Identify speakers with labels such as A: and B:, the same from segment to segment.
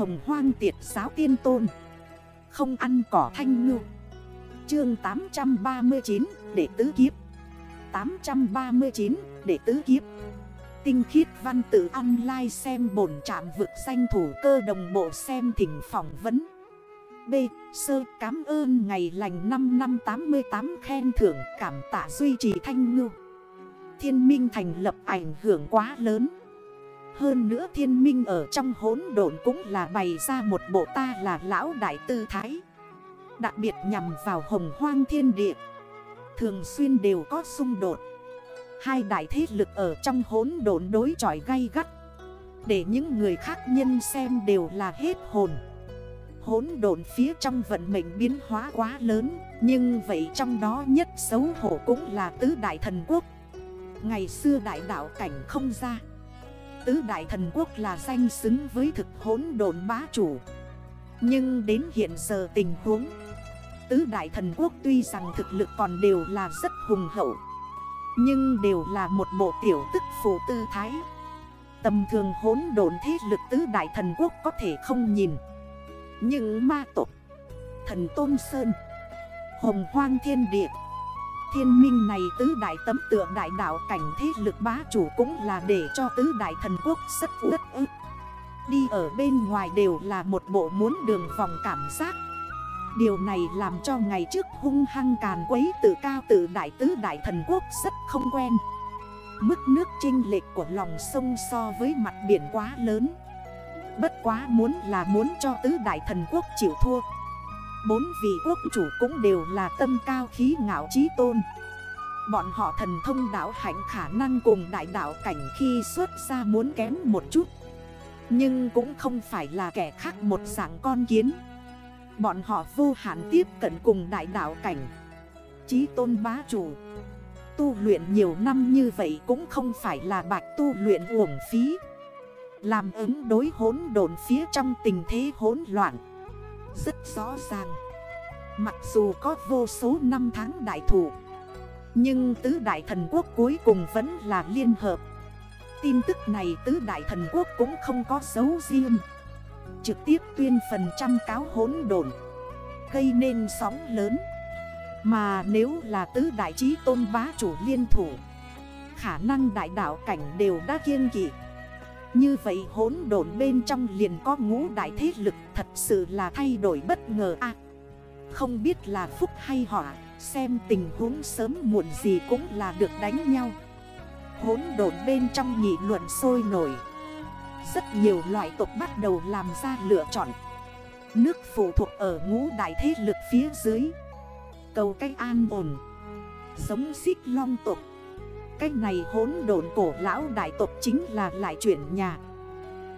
A: Hồng hoang tiệt giáo tiên tôn. Không ăn cỏ thanh ngư. Chương 839 để tứ kiếp. 839 để tứ kiếp. Tinh khiết văn tự online xem bổn trạm vực danh thủ cơ đồng bộ xem thỉnh phỏng vấn. B. Sơ, cảm ơn ngày lành 5 năm 88 khen thưởng cảm tạ duy trì thanh ngư. Thiên minh thành lập ảnh hưởng quá lớn. Hơn nữa thiên minh ở trong hốn độn cũng là bày ra một bộ ta là lão đại tư thái. Đặc biệt nhằm vào hồng hoang thiên địa. Thường xuyên đều có xung đột. Hai đại thế lực ở trong hốn độn đối chọi gay gắt. Để những người khác nhân xem đều là hết hồn. Hốn độn phía trong vận mệnh biến hóa quá lớn, Nhưng vậy trong đó nhất xấu hổ cũng là tứ đại thần quốc. Ngày xưa đại đạo cảnh không ra. Tứ đại thần quốc là danh xứng với thực hỗn độn bá chủ. Nhưng đến hiện giờ tình huống, Tứ đại thần quốc tuy rằng thực lực còn đều là rất hùng hậu, Nhưng đều là một bộ tiểu tức phụ tư thái. Tầm thường hỗn độn thế lực tứ đại thần quốc có thể không nhìn. Nhưng ma tộc, Thần Tôn Sơn, Hồng Hoang Thiên Địa Thiên minh này tứ đại tấm tượng đại đạo cảnh thế lực bá chủ cũng là để cho tứ đại thần quốc rất ướt ức. Đi ở bên ngoài đều là một bộ muốn đường vòng cảm giác. Điều này làm cho ngày trước hung hăng càn quấy tự cao tự đại tứ đại thần quốc rất không quen. Mức nước chênh lệch của lòng sông so với mặt biển quá lớn. Bất quá muốn là muốn cho tứ đại thần quốc chịu thua. Bốn vị quốc chủ cũng đều là tâm cao khí ngạo trí tôn. Bọn họ thần thông đảo hạnh khả năng cùng đại đảo cảnh khi xuất ra muốn kém một chút. Nhưng cũng không phải là kẻ khác một dạng con kiến. Bọn họ vô hạn tiếp cận cùng đại đảo cảnh. Chí tôn bá chủ. Tu luyện nhiều năm như vậy cũng không phải là bạch tu luyện uổng phí. Làm ứng đối hốn đồn phía trong tình thế hỗn loạn. Rất rõ ràng. Mặc dù có vô số năm tháng đại thủ, Nhưng tứ đại thần quốc cuối cùng vẫn là liên hợp. Tin tức này tứ đại thần quốc cũng không có dấu riêng. Trực tiếp tuyên phần trăm cáo hỗn đồn Gây nên sóng lớn. Mà nếu là tứ đại trí tôn bá chủ liên thủ, Khả năng đại đạo cảnh đều đã kiên kỵ. Như vậy hỗn độn bên trong liền có ngũ đại thế lực Thật sự là thay đổi bất ngờ à Không biết là phúc hay họa, Xem tình huống sớm muộn gì cũng là được đánh nhau. Hỗn độn bên trong nghị luận sôi nổi. Rất nhiều loại tộc bắt đầu làm ra lựa chọn. Nước phụ thuộc ở ngũ đại thế lực phía dưới. Cầu cách an ổn. Giống xích long tộc. Cách này hốn đồn cổ lão đại tộc chính là lại chuyển nhà.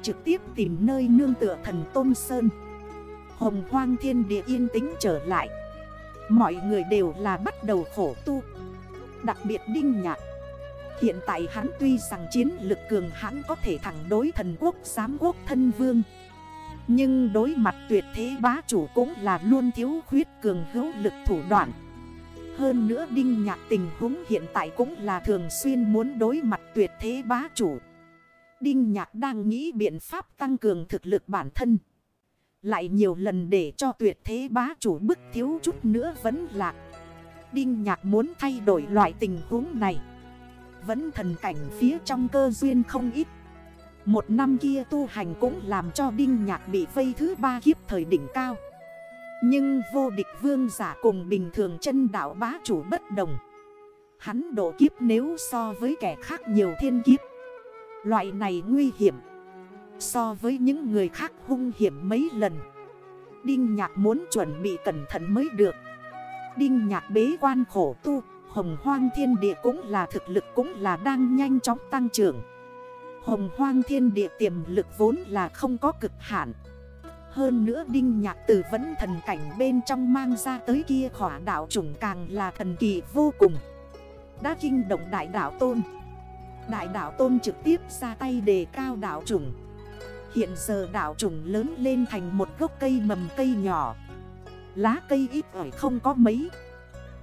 A: Trực tiếp tìm nơi nương tựa thần Tôn Sơn. Hồng hoang thiên địa yên tĩnh trở lại. Mọi người đều là bắt đầu khổ tu. Đặc biệt Đinh Nhạc. Hiện tại hắn tuy rằng chiến lực cường hắn có thể thẳng đối thần quốc, giám quốc, thân vương. Nhưng đối mặt tuyệt thế bá chủ cũng là luôn thiếu khuyết cường hữu lực thủ đoạn. Hơn nữa Đinh Nhạc tình huống hiện tại cũng là thường xuyên muốn đối mặt tuyệt thế bá chủ. Đinh Nhạc đang nghĩ biện pháp tăng cường thực lực bản thân. Lại nhiều lần để cho tuyệt thế bá chủ bức thiếu chút nữa vẫn lạc Đinh Nhạc muốn thay đổi loại tình huống này. Vẫn thần cảnh phía trong cơ duyên không ít. Một năm kia tu hành cũng làm cho Đinh Nhạc bị vây thứ ba kiếp thời đỉnh cao. Nhưng vô địch vương giả cùng bình thường chân đảo bá chủ bất đồng. Hắn độ kiếp nếu so với kẻ khác nhiều thiên kiếp. Loại này nguy hiểm. So với những người khác hung hiểm mấy lần. Đinh Nhạc muốn chuẩn bị cẩn thận mới được. Đinh Nhạc bế quan khổ tu, Hồng hoang thiên địa cũng là thực lực cũng là đang nhanh chóng tăng trưởng. Hồng hoang thiên địa tiềm lực vốn là không có cực hạn. Hơn nữa đinh nhạc tử vẫn thần cảnh bên trong mang ra tới kia khỏa đảo trùng càng là thần kỳ vô cùng. Đã kinh động đại đảo tôn. Đại đảo tôn trực tiếp ra tay đề cao đảo trùng Hiện giờ đảo trùng lớn lên thành một gốc cây mầm cây nhỏ. Lá cây ít ỏi không có mấy.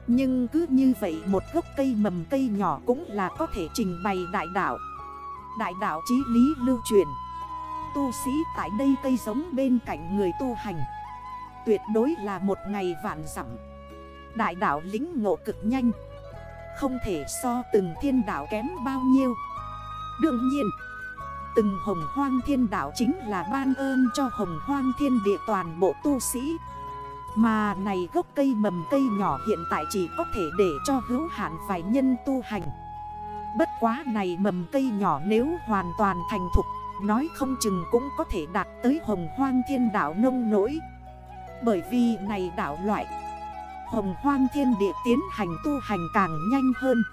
A: Nhưng cứ như vậy một gốc cây mầm cây nhỏ cũng là có thể trình bày đại đạo. Đại đạo chí lý lưu truyền tu sĩ tại đây cây giống bên cạnh người tu hành. Tuyệt đối là một ngày vạn dặm. Đại đảo lính ngộ cực nhanh. Không thể so từng thiên đảo kém bao nhiêu. Đương nhiên, Từng hồng hoang thiên đảo chính là ban ơn cho hồng hoang thiên địa toàn bộ tu sĩ. Mà này gốc cây mầm cây nhỏ hiện tại chỉ có thể để cho hữu hạn vài nhân tu hành. Bất quá này mầm cây nhỏ nếu hoàn toàn thành thục Nói không chừng cũng có thể đạt tới hồng hoang thiên đảo nông nỗi. Bởi vì này đảo loại, Hồng hoang thiên địa tiến hành tu hành càng nhanh hơn.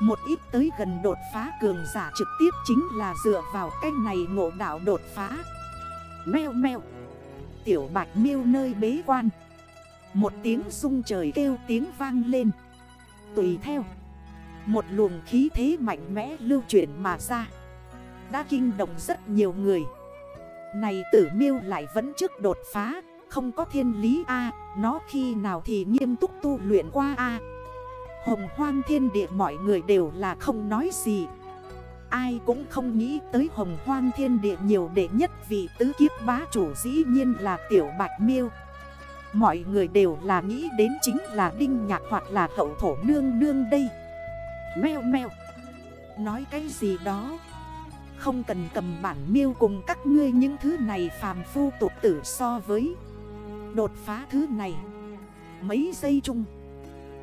A: Một ít tới gần đột phá cường giả trực tiếp chính là dựa vào cách này ngộ đảo đột phá. Mèo mèo, Tiểu bạch miêu nơi bế quan. Một tiếng sung trời kêu tiếng vang lên. Tùy theo, Một luồng khí thế mạnh mẽ lưu chuyển mà ra. Đã kinh động rất nhiều người. Này tử miêu lại vẫn trước đột phá, Không có thiên lý A, Nó khi nào thì nghiêm túc tu luyện qua A. Hồng hoang thiên địa mọi người đều là không nói gì. Ai cũng không nghĩ tới hồng hoang thiên địa nhiều đệ nhất vì tứ kiếp bá chủ dĩ nhiên là tiểu bạch miêu. Mọi người đều là nghĩ đến chính là đinh nhạc hoặc là hậu thổ nương nương đây. Mèo mèo. Nói cái gì đó? Không cần cầm bản miêu cùng các ngươi những thứ này phàm phu tục tử so với. Đột phá thứ này, Mấy giây chung,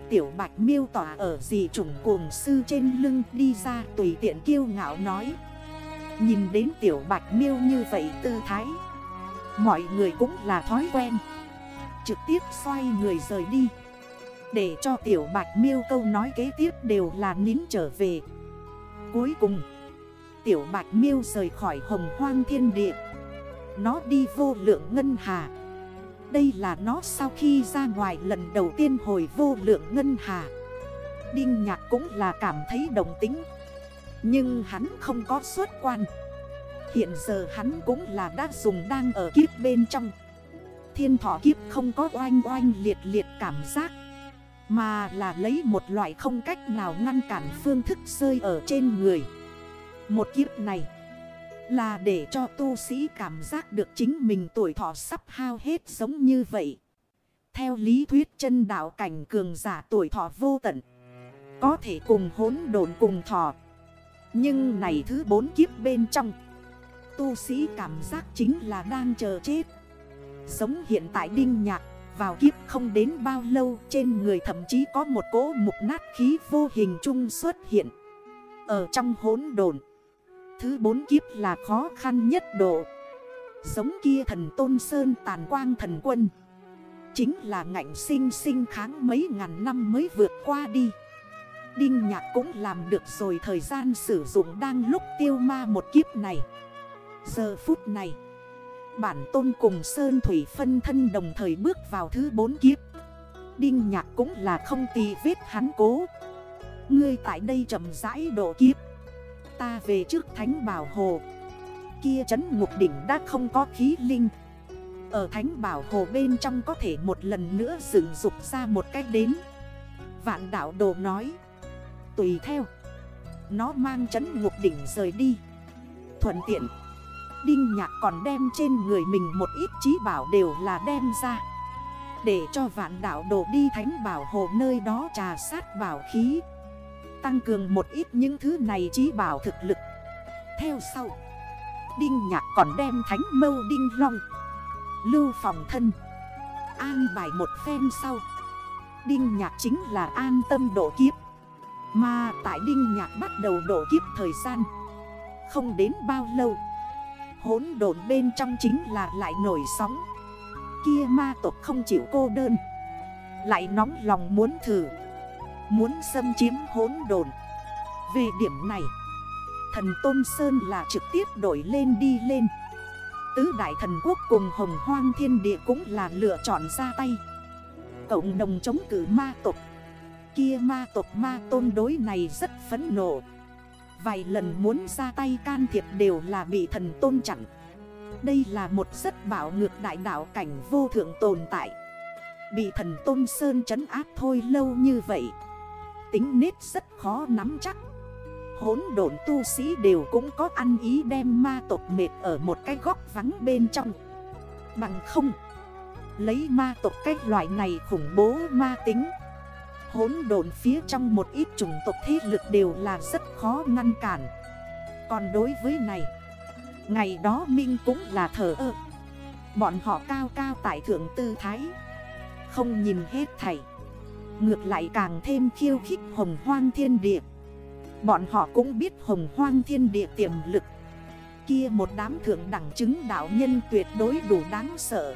A: Tiểu bạch miêu tỏa ở gì trùng cuồng sư trên lưng đi ra tùy tiện kiêu ngạo nói. Nhìn đến tiểu bạch miêu như vậy tư thái, Mọi người cũng là thói quen. Trực tiếp xoay người rời đi. Để cho tiểu bạch miêu câu nói kế tiếp đều là nín trở về. Cuối cùng Tiểu bạch miêu rời khỏi hồng hoang thiên địa. Nó đi vô lượng ngân hà. Đây là nó sau khi ra ngoài lần đầu tiên hồi vô lượng ngân hà. Đinh nhạc cũng là cảm thấy đồng tính. Nhưng hắn không có xuất quan. Hiện giờ hắn cũng là đã dùng đang ở kiếp bên trong. Thiên thọ kiếp không có oanh oanh liệt liệt cảm giác. Mà là lấy một loại không cách nào ngăn cản phương thức rơi ở trên người. Một kiếp này là để cho tu sĩ cảm giác được chính mình tuổi thọ sắp hao hết giống như vậy. Theo lý thuyết chân đạo cảnh cường giả tuổi thọ vô tận. Có thể cùng hốn đồn cùng thọ. Nhưng này thứ bốn kiếp bên trong. Tu sĩ cảm giác chính là đang chờ chết. Giống hiện tại đinh nhạc. Vào kiếp không đến bao lâu, trên người thậm chí có một cỗ mục nát khí vô hình chung xuất hiện. Ở trong hốn đồn. Thứ bốn kiếp là khó khăn nhất độ. Giống kia thần Tôn Sơn tàn quang thần quân. Chính là ngạnh sinh sinh kháng mấy ngàn năm mới vượt qua đi. Đinh nhạc cũng làm được rồi thời gian sử dụng đang lúc tiêu ma một kiếp này. Giờ phút này, Bản tôn cùng Sơn Thủy phân thân đồng thời bước vào thứ bốn kiếp. Đinh nhạc cũng là không tì vết hắn cố. Ngươi tại đây chậm rãi độ kiếp. Ta về trước Thánh Bảo Hồ. Kia chấn ngục đỉnh đã không có khí linh. Ở Thánh Bảo Hồ bên trong có thể một lần nữa dựng dục ra một cách đến. Vạn đảo đồ nói, Tùy theo. Nó mang chấn ngục đỉnh rời đi. Thuận tiện, Đinh nhạc còn đem trên người mình một ít trí bảo đều là đem ra. Để cho vạn đảo đồ đi thánh bảo hồ nơi đó trà sát bảo khí. Tăng cường một ít những thứ này trí bảo thực lực. Theo sau, Đinh nhạc còn đem thánh mâu đinh long, Lưu phòng thân, An bài một phen sau. Đinh nhạc chính là an tâm độ kiếp. Mà tại đinh nhạc bắt đầu độ kiếp thời gian, Không đến bao lâu Hốn đồn bên trong chính là lại nổi sóng. Kia ma tộc không chịu cô đơn, Lại nóng lòng muốn thử. Muốn xâm chiếm hốn đồn Về điểm này, Thần Tôn Sơn là trực tiếp đổi lên đi lên. Tứ Đại Thần Quốc cùng Hồng Hoang Thiên Địa cũng là lựa chọn ra tay. Cộng đồng chống cử ma tộc. Kia ma tộc ma tôn đối này rất phấn nộ. Vài lần muốn ra tay can thiệp đều là bị thần tôn chặn. Đây là một rất bảo ngược đại đạo cảnh vô thượng tồn tại. Bị thần tôn sơn trấn áp thôi lâu như vậy tính nết rất khó nắm chắc. Hốn độn tu sĩ đều cũng có ăn ý đem ma tộc mệt ở một cái góc vắng bên trong. Bằng không, Lấy ma tộc cái loại này khủng bố ma tính. Hốn độn phía trong một ít chủng tộc thế lực đều là rất khó ngăn cản. Còn đối với này, Ngày đó Minh cũng là thờ ơ. Bọn họ cao cao tại thượng tư thái, Không nhìn hết thầy. Ngược lại càng thêm khiêu khích hồng hoang thiên địa. Bọn họ cũng biết hồng hoang thiên địa tiềm lực. Kia một đám thượng đẳng chứng đạo nhân tuyệt đối đủ đáng sợ.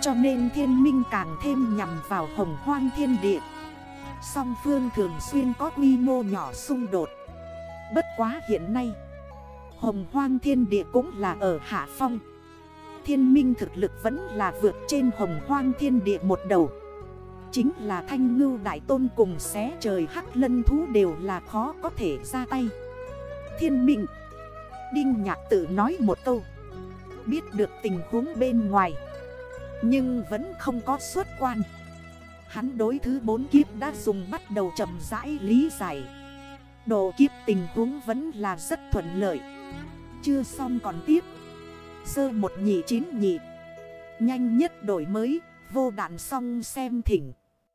A: Cho nên thiên minh càng thêm nhằm vào hồng hoang thiên địa. Song phương thường xuyên có quy mô nhỏ xung đột. Bất quá hiện nay, Hồng hoang thiên địa cũng là ở hạ phong. Thiên minh thực lực vẫn là vượt trên hồng hoang thiên địa một đầu. Chính là thanh ngưu đại tôn cùng xé trời hắc lân thú đều là khó có thể ra tay. Thiên mệnh Đinh nhạc tự nói một câu. Biết được tình huống bên ngoài, Nhưng vẫn không có xuất quan. Hắn đối thứ bốn kiếp đã dùng bắt đầu chậm rãi lý giải. Độ kiếp tình huống vẫn là rất thuận lợi. Chưa xong còn tiếp. Sơ một nhị chín nhị. Nhanh nhất đổi mới, Vô đạn xong xem thỉnh.